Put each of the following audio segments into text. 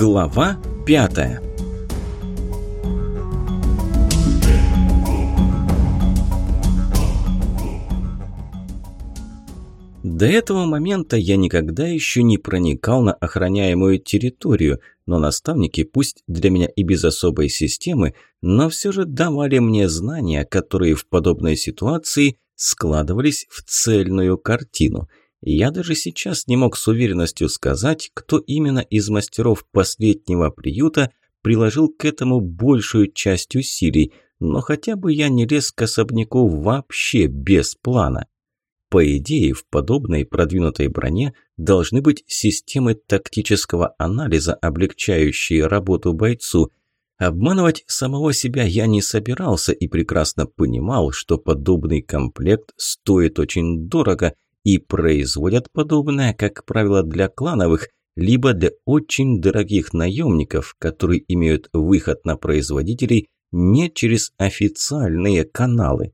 Глава пятая. До этого момента я никогда еще не проникал на охраняемую территорию, но наставники, пусть для меня и без особой системы, но все же давали мне знания, которые в подобной ситуации складывались в цельную картину – я даже сейчас не мог с уверенностью сказать, кто именно из мастеров последнего приюта приложил к этому большую часть усилий, но хотя бы я не лез к особняку вообще без плана. По идее, в подобной продвинутой броне должны быть системы тактического анализа, облегчающие работу бойцу. Обманывать самого себя я не собирался и прекрасно понимал, что подобный комплект стоит очень дорого – и производят подобное, как правило, для клановых, либо для очень дорогих наемников, которые имеют выход на производителей не через официальные каналы.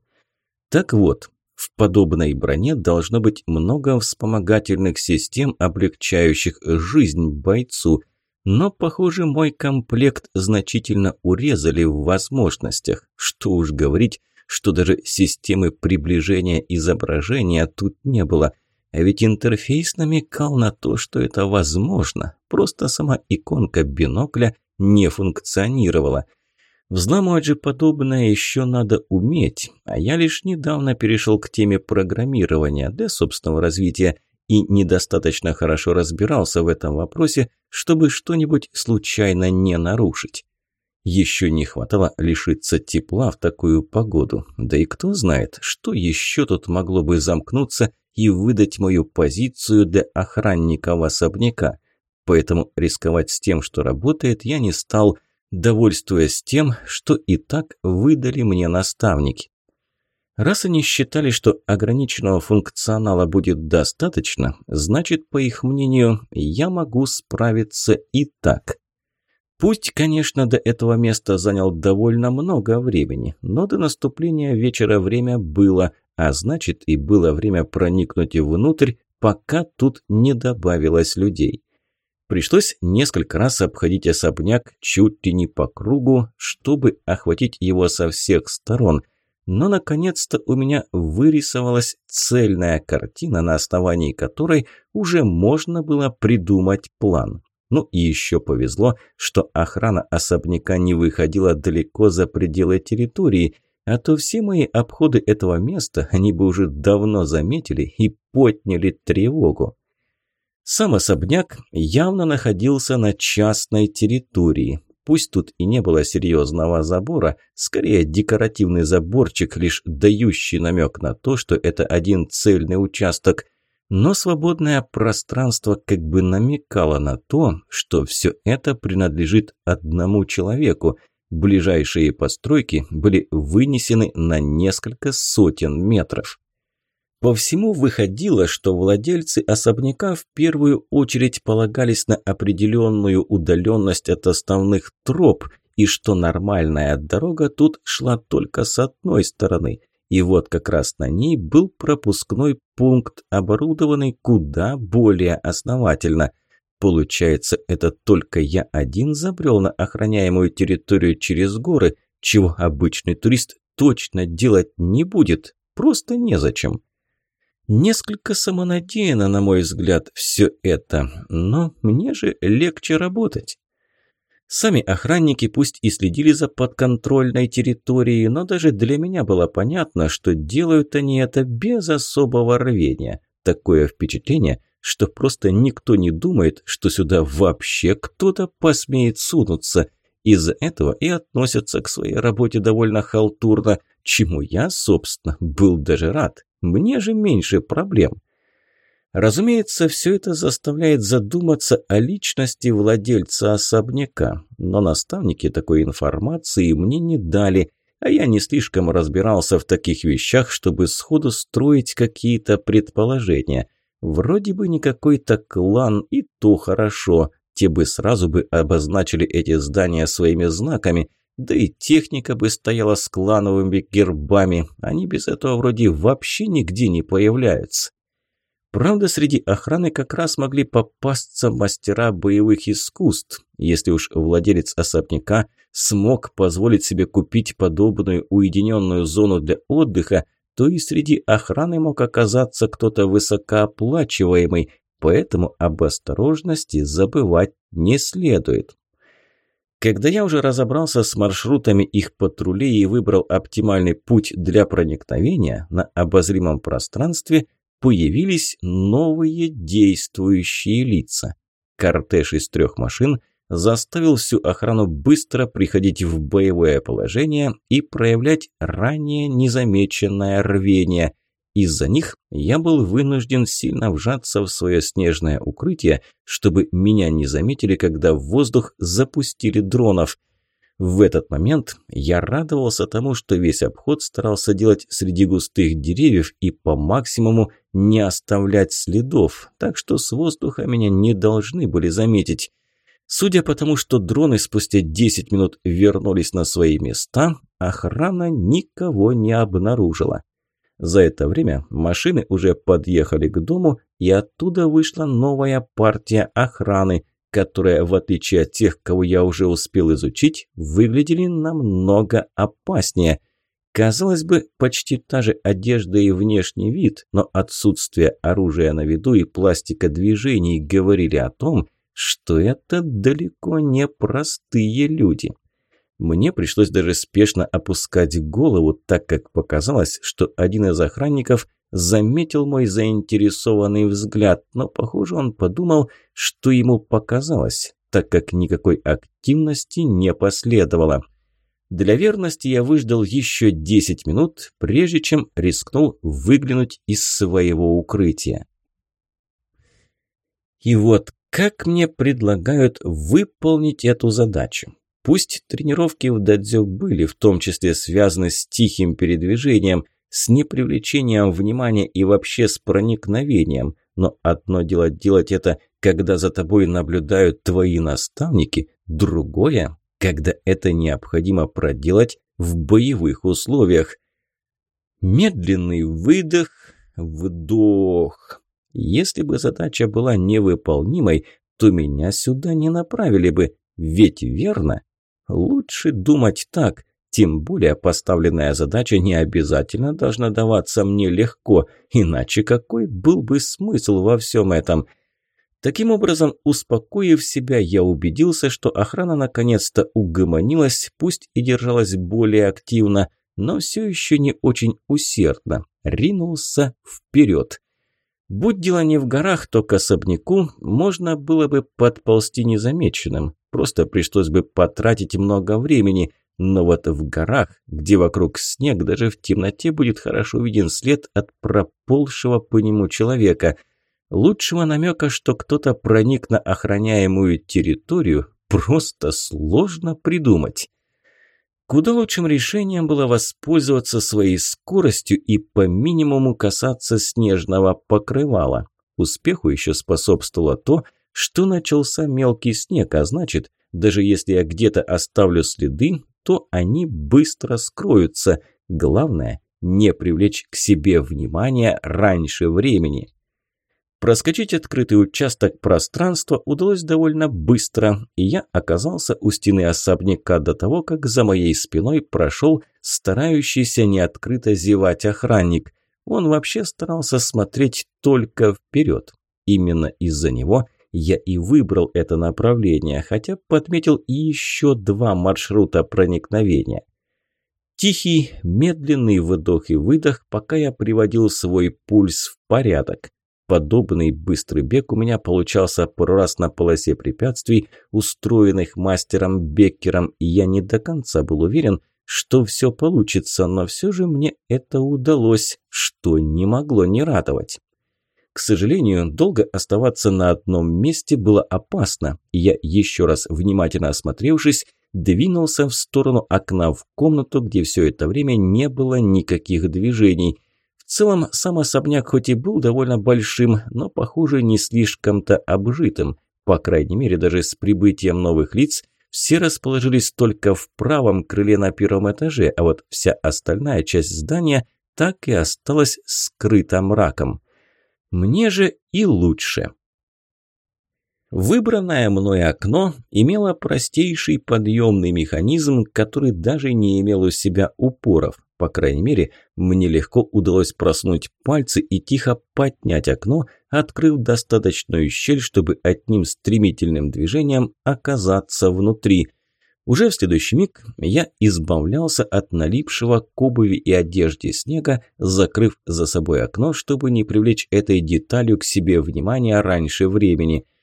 Так вот, в подобной броне должно быть много вспомогательных систем, облегчающих жизнь бойцу, но, похоже, мой комплект значительно урезали в возможностях. Что уж говорить что даже системы приближения изображения тут не было. А ведь интерфейс намекал на то, что это возможно. Просто сама иконка бинокля не функционировала. Взламывать же подобное еще надо уметь, а я лишь недавно перешел к теме программирования для собственного развития и недостаточно хорошо разбирался в этом вопросе, чтобы что-нибудь случайно не нарушить. Еще не хватало лишиться тепла в такую погоду. Да и кто знает, что еще тут могло бы замкнуться и выдать мою позицию для охранника в особняка. Поэтому рисковать с тем, что работает, я не стал, довольствуясь тем, что и так выдали мне наставники. Раз они считали, что ограниченного функционала будет достаточно, значит, по их мнению, я могу справиться и так. Пусть, конечно, до этого места занял довольно много времени, но до наступления вечера время было, а значит и было время проникнуть внутрь, пока тут не добавилось людей. Пришлось несколько раз обходить особняк чуть ли не по кругу, чтобы охватить его со всех сторон. Но, наконец-то, у меня вырисовалась цельная картина, на основании которой уже можно было придумать план. Ну и еще повезло, что охрана особняка не выходила далеко за пределы территории, а то все мои обходы этого места они бы уже давно заметили и подняли тревогу. Сам особняк явно находился на частной территории. Пусть тут и не было серьезного забора, скорее декоративный заборчик, лишь дающий намек на то, что это один цельный участок – но свободное пространство как бы намекало на то, что все это принадлежит одному человеку. Ближайшие постройки были вынесены на несколько сотен метров. По всему выходило, что владельцы особняка в первую очередь полагались на определенную удаленность от основных троп и что нормальная дорога тут шла только с одной стороны – и вот как раз на ней был пропускной пункт, оборудованный куда более основательно. Получается, это только я один забрел на охраняемую территорию через горы, чего обычный турист точно делать не будет, просто незачем. Несколько самонадеянно, на мой взгляд, все это, но мне же легче работать. Сами охранники пусть и следили за подконтрольной территорией, но даже для меня было понятно, что делают они это без особого рвения. Такое впечатление, что просто никто не думает, что сюда вообще кто-то посмеет сунуться. Из-за этого и относятся к своей работе довольно халтурно, чему я, собственно, был даже рад. Мне же меньше проблем. Разумеется, все это заставляет задуматься о личности владельца особняка, но наставники такой информации мне не дали, а я не слишком разбирался в таких вещах, чтобы сходу строить какие-то предположения. Вроде бы не какой-то клан, и то хорошо, те бы сразу бы обозначили эти здания своими знаками, да и техника бы стояла с клановыми гербами, они без этого вроде вообще нигде не появляются. Правда, среди охраны как раз могли попасться мастера боевых искусств. Если уж владелец особняка смог позволить себе купить подобную уединенную зону для отдыха, то и среди охраны мог оказаться кто-то высокооплачиваемый, поэтому об осторожности забывать не следует. Когда я уже разобрался с маршрутами их патрулей и выбрал оптимальный путь для проникновения, на обозримом пространстве появились новые действующие лица. Кортеж из трех машин заставил всю охрану быстро приходить в боевое положение и проявлять ранее незамеченное рвение – из-за них я был вынужден сильно вжаться в свое снежное укрытие, чтобы меня не заметили, когда в воздух запустили дронов. В этот момент я радовался тому, что весь обход старался делать среди густых деревьев и по максимуму не оставлять следов, так что с воздуха меня не должны были заметить. Судя по тому, что дроны спустя 10 минут вернулись на свои места, охрана никого не обнаружила. За это время машины уже подъехали к дому, и оттуда вышла новая партия охраны, которая, в отличие от тех, кого я уже успел изучить, выглядели намного опаснее. Казалось бы, почти та же одежда и внешний вид, но отсутствие оружия на виду и пластика движений говорили о том, что это далеко не простые люди. Мне пришлось даже спешно опускать голову, так как показалось, что один из охранников заметил мой заинтересованный взгляд, но, похоже, он подумал, что ему показалось, так как никакой активности не последовало. Для верности я выждал еще 10 минут, прежде чем рискнул выглянуть из своего укрытия. И вот как мне предлагают выполнить эту задачу? Пусть тренировки в дадзё были, в том числе связаны с тихим передвижением, с непривлечением внимания и вообще с проникновением, но одно дело делать это, когда за тобой наблюдают твои наставники, другое, когда это необходимо проделать в боевых условиях. Медленный выдох, вдох. Если бы задача была невыполнимой, то меня сюда не направили бы, ведь верно? Лучше думать так, тем более поставленная задача не обязательно должна даваться мне легко, иначе какой был бы смысл во всем этом? Таким образом, успокоив себя, я убедился, что охрана наконец-то угомонилась, пусть и держалась более активно, но все еще не очень усердно. Ринулся вперед. Будь дело не в горах, то к особняку можно было бы подползти незамеченным. Просто пришлось бы потратить много времени. Но вот в горах, где вокруг снег, даже в темноте будет хорошо виден след от проползшего по нему человека. Лучшего намека, что кто-то проник на охраняемую территорию, просто сложно придумать. Куда лучшим решением было воспользоваться своей скоростью и по минимуму касаться снежного покрывала. Успеху еще способствовало то, что начался мелкий снег, а значит, даже если я где-то оставлю следы, то они быстро скроются. Главное – не привлечь к себе внимания раньше времени. Проскочить открытый участок пространства удалось довольно быстро, и я оказался у стены особняка до того, как за моей спиной прошел старающийся неоткрыто зевать охранник. Он вообще старался смотреть только вперед. Именно из-за него я и выбрал это направление, хотя подметил еще два маршрута проникновения. Тихий, медленный вдох и выдох, пока я приводил свой пульс в порядок. Подобный быстрый бег у меня получался пару раз на полосе препятствий, устроенных мастером Беккером, и я не до конца был уверен, что все получится, но все же мне это удалось, что не могло не радовать. К сожалению, долго оставаться на одном месте было опасно, и я, еще раз внимательно осмотревшись, двинулся в сторону окна в комнату, где все это время не было никаких движений – в целом, сам особняк хоть и был довольно большим, но, похоже, не слишком-то обжитым. По крайней мере, даже с прибытием новых лиц все расположились только в правом крыле на первом этаже, а вот вся остальная часть здания так и осталась скрыта мраком. Мне же и лучше. Выбранное мной окно имело простейший подъемный механизм, который даже не имел у себя упоров. По крайней мере, мне легко удалось проснуть пальцы и тихо поднять окно, открыв достаточную щель, чтобы одним стремительным движением оказаться внутри. Уже в следующий миг я избавлялся от налипшего к обуви и одежде снега, закрыв за собой окно, чтобы не привлечь этой деталью к себе внимания раньше времени –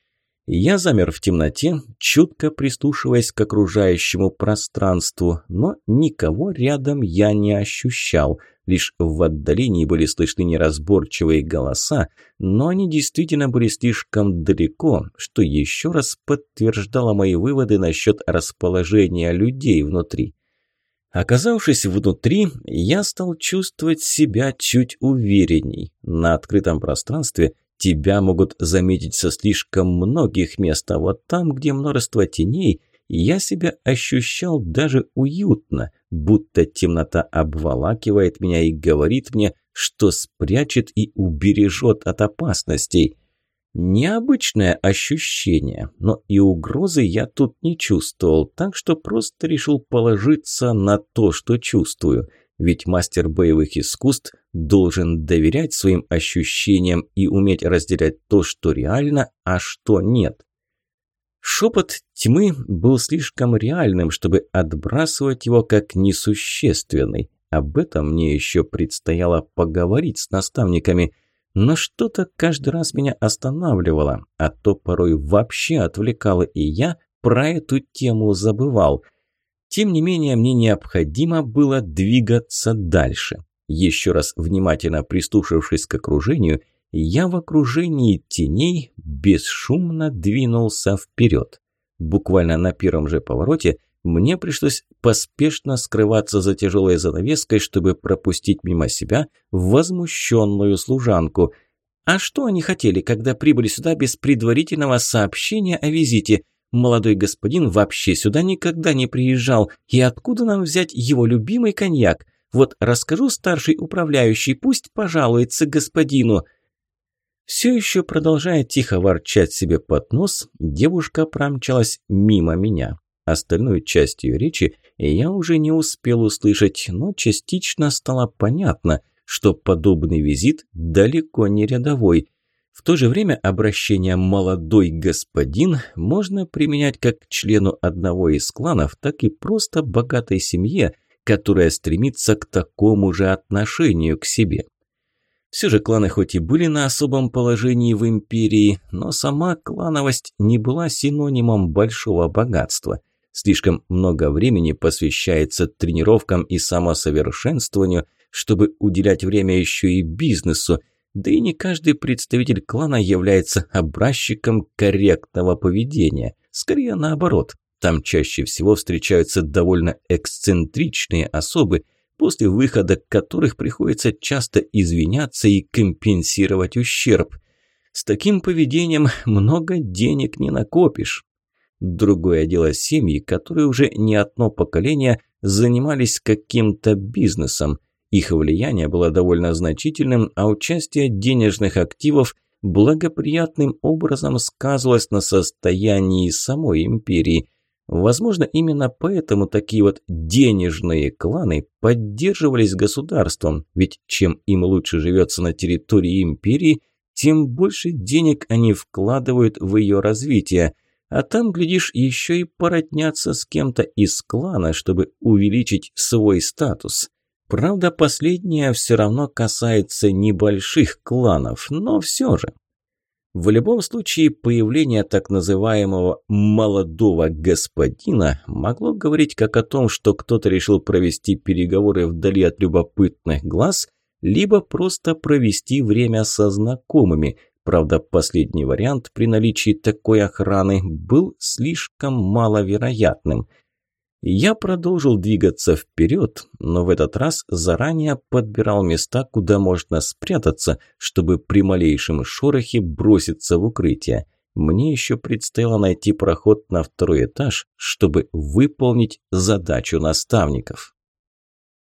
я замер в темноте, чутко прислушиваясь к окружающему пространству, но никого рядом я не ощущал. Лишь в отдалении были слышны неразборчивые голоса, но они действительно были слишком далеко, что еще раз подтверждало мои выводы насчет расположения людей внутри. Оказавшись внутри, я стал чувствовать себя чуть уверенней. На открытом пространстве – Тебя могут заметить со слишком многих мест, а вот там, где множество теней, я себя ощущал даже уютно, будто темнота обволакивает меня и говорит мне, что спрячет и убережет от опасностей. Необычное ощущение, но и угрозы я тут не чувствовал, так что просто решил положиться на то, что чувствую – ведь мастер боевых искусств должен доверять своим ощущениям и уметь разделять то, что реально, а что нет. Шепот тьмы был слишком реальным, чтобы отбрасывать его как несущественный. Об этом мне еще предстояло поговорить с наставниками, но что-то каждый раз меня останавливало, а то порой вообще отвлекало, и я про эту тему забывал – тем не менее, мне необходимо было двигаться дальше. Еще раз внимательно прислушавшись к окружению, я в окружении теней бесшумно двинулся вперед. Буквально на первом же повороте мне пришлось поспешно скрываться за тяжелой занавеской, чтобы пропустить мимо себя возмущенную служанку. А что они хотели, когда прибыли сюда без предварительного сообщения о визите – Молодой господин вообще сюда никогда не приезжал, и откуда нам взять его любимый коньяк? Вот расскажу старший управляющий, пусть пожалуется господину». Все еще продолжая тихо ворчать себе под нос, девушка промчалась мимо меня. Остальную часть ее речи я уже не успел услышать, но частично стало понятно, что подобный визит далеко не рядовой. В то же время обращение «молодой господин» можно применять как к члену одного из кланов, так и просто богатой семье, которая стремится к такому же отношению к себе. Все же кланы хоть и были на особом положении в империи, но сама клановость не была синонимом большого богатства. Слишком много времени посвящается тренировкам и самосовершенствованию, чтобы уделять время еще и бизнесу – да и не каждый представитель клана является образчиком корректного поведения. Скорее наоборот. Там чаще всего встречаются довольно эксцентричные особы, после выхода которых приходится часто извиняться и компенсировать ущерб. С таким поведением много денег не накопишь. Другое дело семьи, которые уже не одно поколение занимались каким-то бизнесом. Их влияние было довольно значительным, а участие денежных активов благоприятным образом сказывалось на состоянии самой империи. Возможно, именно поэтому такие вот денежные кланы поддерживались государством, ведь чем им лучше живется на территории империи, тем больше денег они вкладывают в ее развитие. А там, глядишь, еще и породнятся с кем-то из клана, чтобы увеличить свой статус. Правда, последнее все равно касается небольших кланов, но все же. В любом случае, появление так называемого «молодого господина» могло говорить как о том, что кто-то решил провести переговоры вдали от любопытных глаз, либо просто провести время со знакомыми. Правда, последний вариант при наличии такой охраны был слишком маловероятным – я продолжил двигаться вперед, но в этот раз заранее подбирал места, куда можно спрятаться, чтобы при малейшем шорохе броситься в укрытие. Мне еще предстояло найти проход на второй этаж, чтобы выполнить задачу наставников.